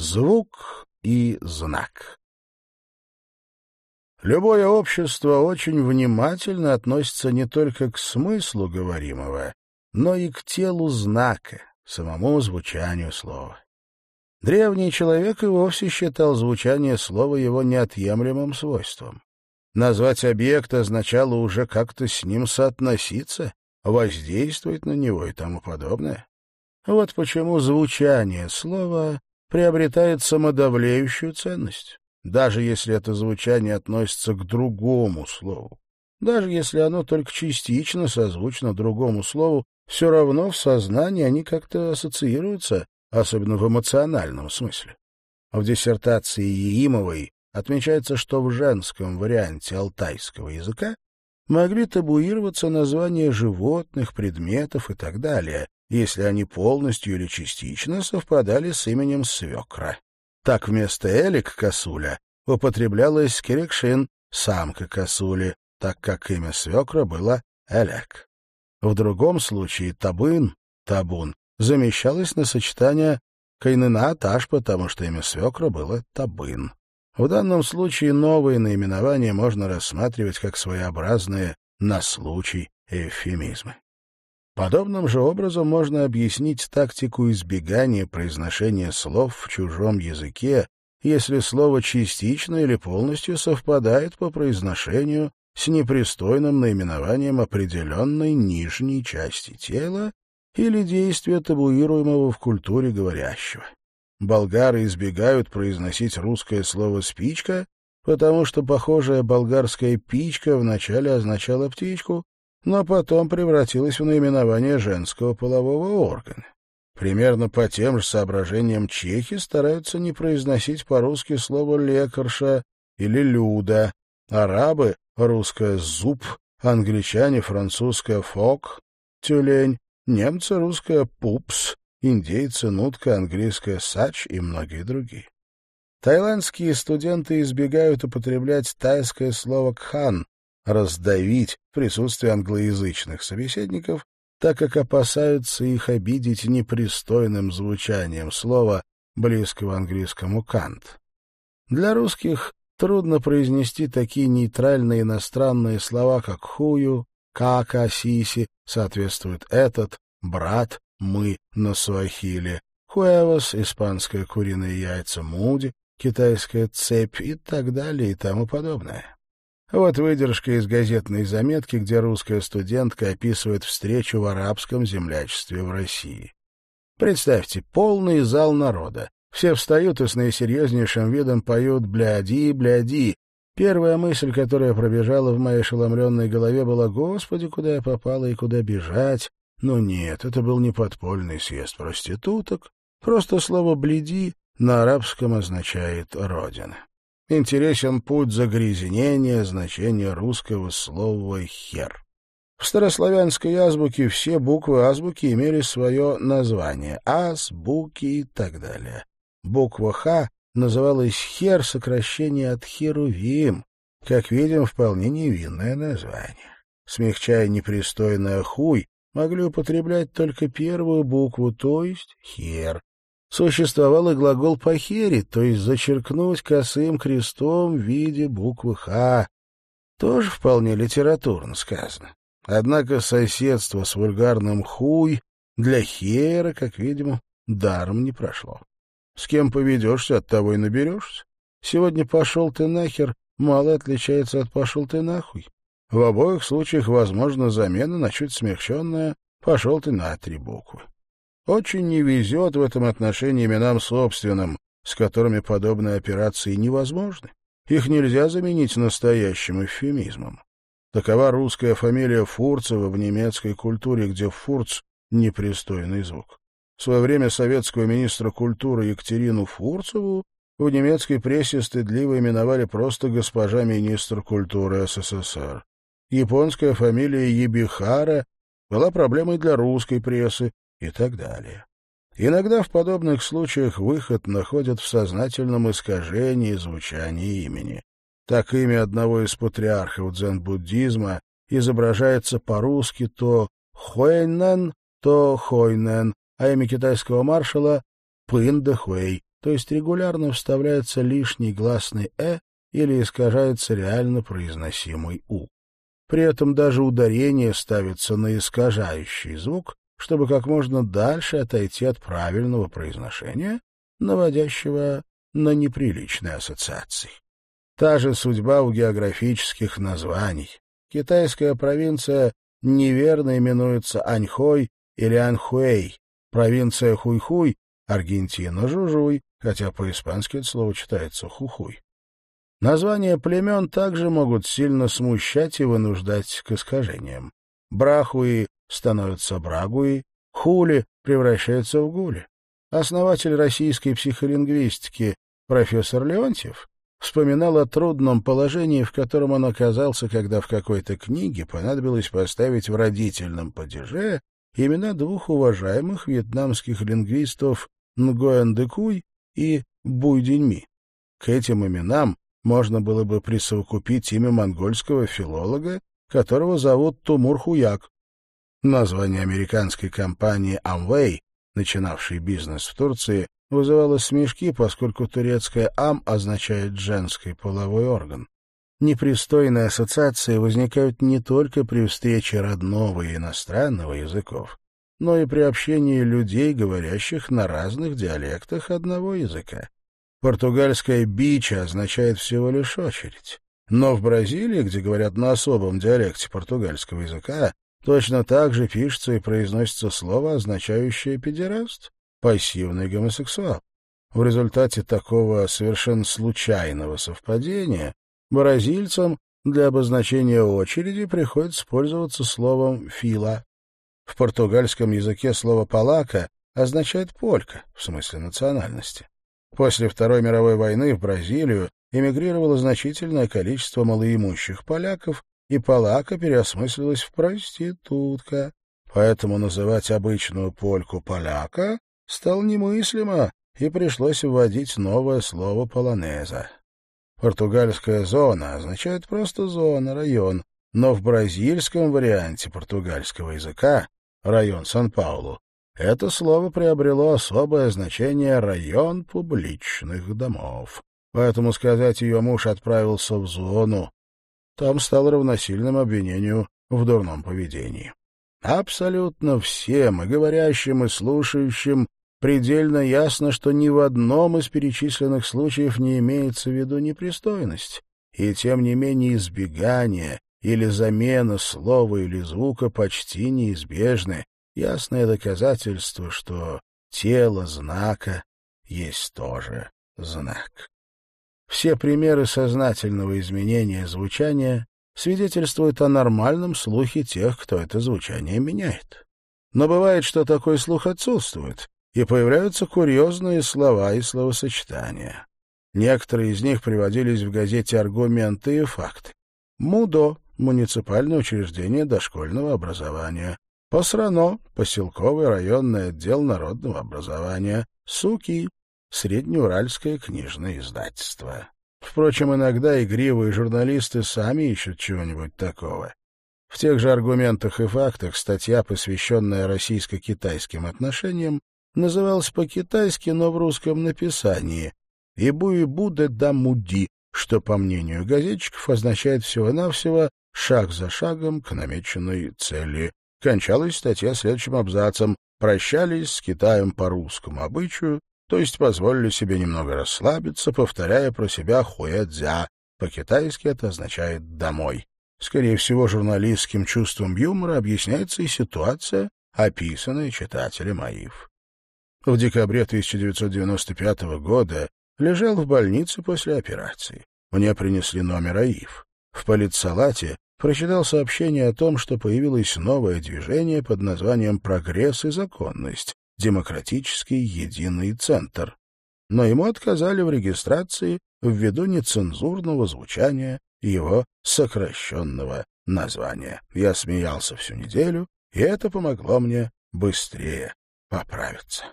Звук и знак. Любое общество очень внимательно относится не только к смыслу говоримого, но и к телу знака, самому звучанию слова. Древний человек и вовсе считал звучание слова его неотъемлемым свойством. Назвать объект означало уже как-то с ним соотноситься, воздействовать на него и тому подобное. Вот почему звучание слова приобретает самодавлеющую ценность, даже если это звучание относится к другому слову. Даже если оно только частично созвучно другому слову, все равно в сознании они как-то ассоциируются, особенно в эмоциональном смысле. В диссертации Еимовой отмечается, что в женском варианте алтайского языка могли табуироваться названия животных, предметов и так далее, если они полностью или частично совпадали с именем свекра. Так вместо Элик косуля употреблялась Кирикшин, самка косули, так как имя свекра было Элек. В другом случае табын, табун, замещалось на сочетание Кайнына Таш, потому что имя свекра было Табын. В данном случае новые наименования можно рассматривать как своеобразные на случай эвфемизмы. Подобным же образом можно объяснить тактику избегания произношения слов в чужом языке, если слово частично или полностью совпадает по произношению с непристойным наименованием определенной нижней части тела или действия табуируемого в культуре говорящего. Болгары избегают произносить русское слово «спичка», потому что похожая болгарская «пичка» вначале означала «птичку», но потом превратилась в наименование женского полового органа. Примерно по тем же соображениям чехи стараются не произносить по-русски слово «лекарша» или «люда», арабы — русское «зуб», англичане — французское «фок», «тюлень», немцы — русское «пупс», индейцы, нутка, английская сач и многие другие. Таиландские студенты избегают употреблять тайское слово «кхан» — «раздавить» в присутствии англоязычных собеседников, так как опасаются их обидеть непристойным звучанием слова, близкого английскому «кант». Для русских трудно произнести такие нейтральные иностранные слова, как «хую», «кака», «сиси», соответствует «этот», «брат», мы на суахиле, хуэвос, испанское куриное яйца муди, китайская цепь и так далее и тому подобное. Вот выдержка из газетной заметки, где русская студентка описывает встречу в арабском землячестве в России. Представьте, полный зал народа. Все встают и с наисерьезнейшим видом поют «бляди, бляди». Первая мысль, которая пробежала в моей ошеломленной голове, была «Господи, куда я попала и куда бежать?» Но нет, это был не подпольный съезд проституток. Просто слово «бледи» на арабском означает «родина». Интересен путь загрязнения значения русского слова «хер». В старославянской азбуке все буквы азбуки имели свое название — ас, буки и так далее. Буква «х» называлась «хер» сокращение от «херувим», как видим, вполне невинное название. Смягчая непристойное «хуй», могли употреблять только первую букву, то есть «хер». Существовал и глагол «похерить», то есть зачеркнуть косым крестом в виде буквы «х». Тоже вполне литературно сказано. Однако соседство с вульгарным «хуй» для хера, как видимо, даром не прошло. С кем поведешься, от того и наберешься. Сегодня «пошел ты нахер» мало отличается от «пошел ты нахуй». В обоих случаях возможна замена на чуть смягченная «пошел ты на три буквы». Очень не везет в этом отношении именам собственным, с которыми подобные операции невозможны. Их нельзя заменить настоящим эвфемизмом. Такова русская фамилия Фурцева в немецкой культуре, где «фурц» — непристойный звук. В свое время советского министра культуры Екатерину Фурцеву в немецкой прессе стыдливо именовали просто госпожа министр культуры СССР. Японская фамилия Ебихара была проблемой для русской прессы и так далее. Иногда в подобных случаях выход находят в сознательном искажении звучания имени. Так имя одного из патриархов дзен-буддизма изображается по-русски то Хуэйнэн, то Хойнэн, а имя китайского маршала — Пын Дэхуэй, то есть регулярно вставляется лишний гласный «э» или искажается реально произносимый «у». При этом даже ударение ставится на искажающий звук, чтобы как можно дальше отойти от правильного произношения, наводящего на неприличные ассоциации. Та же судьба у географических названий. Китайская провинция неверно именуется Аньхой или Анхуэй, провинция Хуйхуй, Аргентина Жужуй, хотя по-испански это слово читается Хухуй. Названия племен также могут сильно смущать и вынуждать к искажениям. Брахуи становятся Брагуи, Хули превращаются в Гули. Основатель российской психолингвистики профессор Леонтьев вспоминал о трудном положении, в котором он оказался, когда в какой-то книге понадобилось поставить в родительном падеже имена двух уважаемых вьетнамских лингвистов Нгоэн Декуй и Буй Деньми. К этим именам можно было бы присовокупить имя монгольского филолога, которого зовут Тумур Хуяк. Название американской компании Amway, начинавшей бизнес в Турции, вызывало смешки, поскольку турецкое «ам» означает «женский половой орган». Непристойные ассоциации возникают не только при встрече родного и иностранного языков, но и при общении людей, говорящих на разных диалектах одного языка. Португальская «бича» означает всего лишь очередь. Но в Бразилии, где говорят на особом диалекте португальского языка, точно так же пишется и произносится слово, означающее «педераст» — пассивный гомосексуал. В результате такого совершенно случайного совпадения бразильцам для обозначения очереди приходится пользоваться словом «фила». В португальском языке слово «палака» означает «полька», в смысле национальности. После Второй мировой войны в Бразилию эмигрировало значительное количество малоимущих поляков, и палака переосмыслилась в проститутка. Поэтому называть обычную польку поляка стало немыслимо, и пришлось вводить новое слово полонеза. Португальская зона означает просто зона, район, но в бразильском варианте португальского языка район Сан-Паулу это слово приобрело особое значение «район публичных домов». Поэтому сказать ее муж отправился в зону, там стало равносильным обвинению в дурном поведении. Абсолютно всем, и говорящим, и слушающим, предельно ясно, что ни в одном из перечисленных случаев не имеется в виду непристойность, и тем не менее избегание или замена слова или звука почти неизбежны, ясное доказательство, что тело знака есть тоже знак. Все примеры сознательного изменения звучания свидетельствуют о нормальном слухе тех, кто это звучание меняет. Но бывает, что такой слух отсутствует, и появляются курьезные слова и словосочетания. Некоторые из них приводились в газете «Аргументы и факты». МУДО — муниципальное учреждение дошкольного образования. Посрано — поселковый районный отдел народного образования. СУКИ Среднеуральское книжное издательство. Впрочем, иногда игривые журналисты сами ищут чего-нибудь такого. В тех же аргументах и фактах статья, посвященная российско-китайским отношениям, называлась по-китайски, но в русском написании «Ибу и буде да муди», что, по мнению газетчиков, означает всего-навсего «шаг за шагом к намеченной цели». Кончалась статья следующим абзацем «Прощались с Китаем по русскому обычаю, то есть позволили себе немного расслабиться, повторяя про себя «хуэдзя». По-китайски это означает «домой». Скорее всего, журналистским чувством юмора объясняется и ситуация, описанная читателем Аив. В декабре 1995 года лежал в больнице после операции. Мне принесли номер АИФ. В политсалате прочитал сообщение о том, что появилось новое движение под названием «Прогресс и законность», демократический единый центр. Но ему отказали в регистрации ввиду нецензурного звучания его сокращенного названия. Я смеялся всю неделю, и это помогло мне быстрее поправиться.